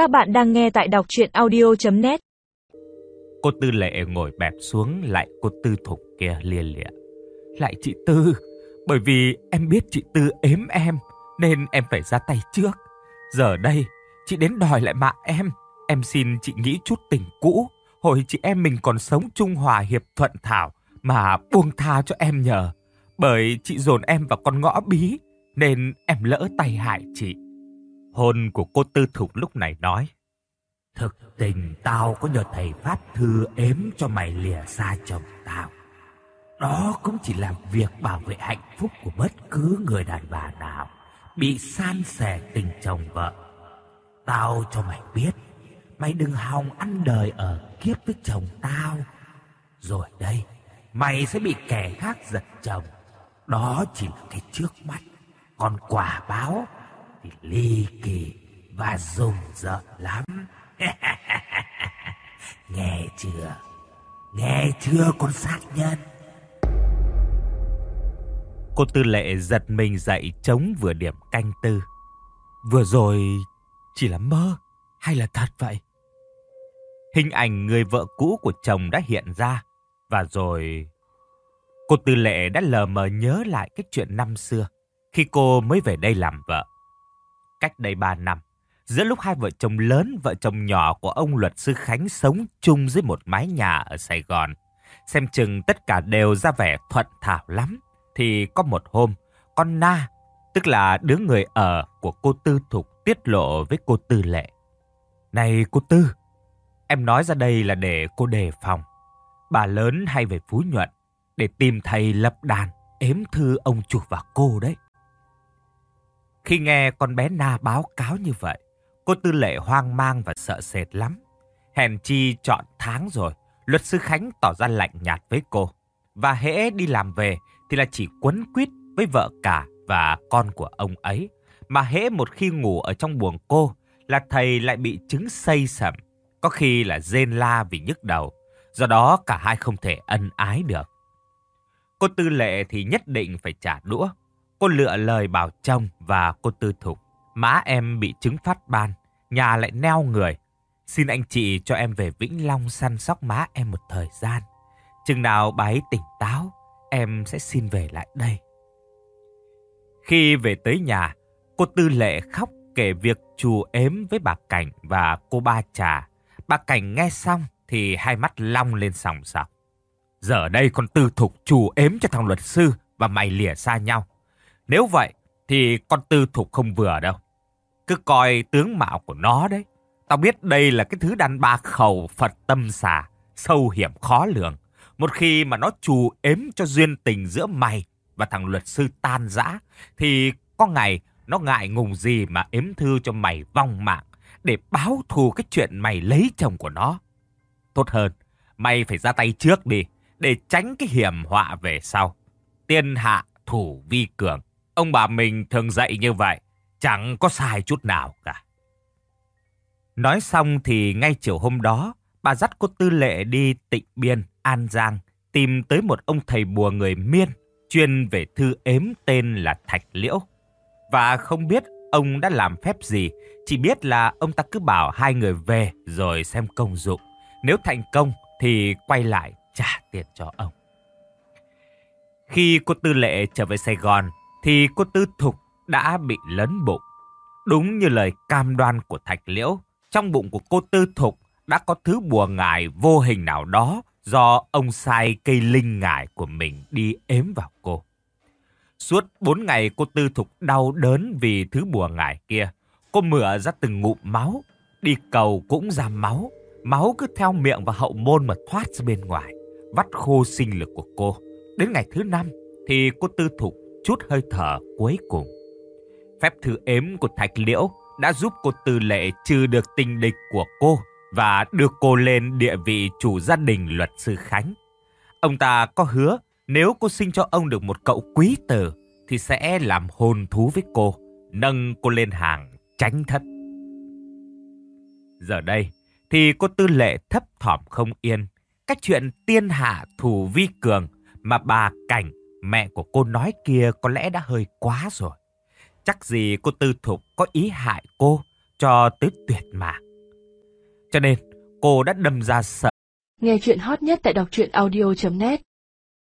Các bạn đang nghe tại đọc chuyện audio.net Cô Tư Lệ ngồi bẹp xuống lại cô Tư Thục kia lia lịa. Lại chị Tư, bởi vì em biết chị Tư ếm em nên em phải ra tay trước. Giờ đây, chị đến đòi lại mạng em. Em xin chị nghĩ chút tình cũ. Hồi chị em mình còn sống chung hòa hiệp thuận thảo mà buông tha cho em nhờ. Bởi chị dồn em vào con ngõ bí nên em lỡ tay hại chị. Hôn của cô Tư Thục lúc này nói. Thực tình tao có nhờ thầy Pháp Thư ếm cho mày lìa xa chồng tao. Đó cũng chỉ là việc bảo vệ hạnh phúc của bất cứ người đàn bà nào bị san sẻ tình chồng vợ. Tao cho mày biết, mày đừng hòng ăn đời ở kiếp với chồng tao. Rồi đây, mày sẽ bị kẻ khác giật chồng. Đó chỉ là cái trước mắt, còn quả báo thì ly kỳ và rùng rợn lắm. Nghe chưa? Nghe chưa, con sát nhân? Cô Tư Lệ giật mình dậy chống vừa điểm canh tư. Vừa rồi chỉ là mơ hay là thật vậy? Hình ảnh người vợ cũ của chồng đã hiện ra và rồi cô Tư Lệ đã lờ mờ nhớ lại cái chuyện năm xưa khi cô mới về đây làm vợ. Cách đây ba năm, giữa lúc hai vợ chồng lớn, vợ chồng nhỏ của ông luật sư Khánh sống chung dưới một mái nhà ở Sài Gòn, xem chừng tất cả đều ra vẻ thuận thảo lắm thì có một hôm, con Na, tức là đứa người ở của cô Tư Thục tiết lộ với cô Tư Lệ. Này cô Tư, em nói ra đây là để cô đề phòng. Bà lớn hay về Phú Nhuận để tìm thầy lập đàn ếm thư ông chủ và cô đấy. Khi nghe con bé Na báo cáo như vậy, cô Tư Lệ hoang mang và sợ sệt lắm. Hèn chi chọn tháng rồi, luật sư Khánh tỏ ra lạnh nhạt với cô. Và hễ đi làm về thì là chỉ quấn quýt với vợ cả và con của ông ấy. Mà hễ một khi ngủ ở trong buồng cô là thầy lại bị chứng xây sẩm, có khi là rên la vì nhức đầu. Do đó cả hai không thể ân ái được. Cô Tư Lệ thì nhất định phải trả đũa. Cô lựa lời bảo chồng và cô Tư Thục. Má em bị chứng phát ban, nhà lại neo người. Xin anh chị cho em về Vĩnh Long săn sóc má em một thời gian. Chừng nào bà ấy tỉnh táo, em sẽ xin về lại đây. Khi về tới nhà, cô Tư Lệ khóc kể việc chù ếm với bà Cảnh và cô Ba Trà. Bà Cảnh nghe xong thì hai mắt long lên sòng sọc. Giờ đây con Tư Thục chù ếm cho thằng luật sư và mày lìa xa nhau. Nếu vậy thì con Tư Thục không vừa đâu. Cứ coi tướng mạo của nó đấy. Tao biết đây là cái thứ đàn bà khẩu Phật tâm xà, sâu hiểm khó lường. Một khi mà nó trù ếm cho duyên tình giữa mày và thằng luật sư tan rã, thì có ngày nó ngại ngùng gì mà ếm thư cho mày vong mạng để báo thù cái chuyện mày lấy chồng của nó. Tốt hơn, mày phải ra tay trước đi, để tránh cái hiểm họa về sau. Tiên hạ thủ vi cường. Ông bà mình thường dạy như vậy, chẳng có sai chút nào cả. Nói xong thì ngay chiều hôm đó, bà dắt cô Tư Lệ đi tịnh biên, An Giang, tìm tới một ông thầy bùa người Miên, chuyên về thư ếm tên là Thạch Liễu. Và không biết ông đã làm phép gì, chỉ biết là ông ta cứ bảo hai người về rồi xem công dụng. Nếu thành công thì quay lại trả tiền cho ông. Khi cô Tư Lệ trở về Sài Gòn, thì cô Tư Thục đã bị lớn bụng. Đúng như lời cam đoan của Thạch Liễu, trong bụng của cô Tư Thục đã có thứ bùa ngải vô hình nào đó do ông sai cây linh ngải của mình đi ếm vào cô. Suốt bốn ngày cô Tư Thục đau đớn vì thứ bùa ngải kia. Cô mửa ra từng ngụm máu, đi cầu cũng ra máu. Máu cứ theo miệng và hậu môn mà thoát ra bên ngoài, vắt khô sinh lực của cô. Đến ngày thứ năm thì cô Tư Thục chút hơi thở cuối cùng. Phép thư ếm của Thạch Liễu đã giúp cô Tư Lệ trừ được tình địch của cô và đưa cô lên địa vị chủ gia đình luật sư Khánh. Ông ta có hứa nếu cô sinh cho ông được một cậu quý tử thì sẽ làm hôn thú với cô, nâng cô lên hàng tránh thất. Giờ đây thì cô Tư Lệ thấp thỏm không yên. Cái chuyện tiên hạ thủ vi cường mà bà Cảnh, mẹ của cô nói kia có lẽ đã hơi quá rồi. Chắc gì cô Tư Thục có ý hại cô cho tới tuyệt mạng. Cho nên, cô đã đâm ra sợ. Nghe chuyện hot nhất tại đọc truyện audio.net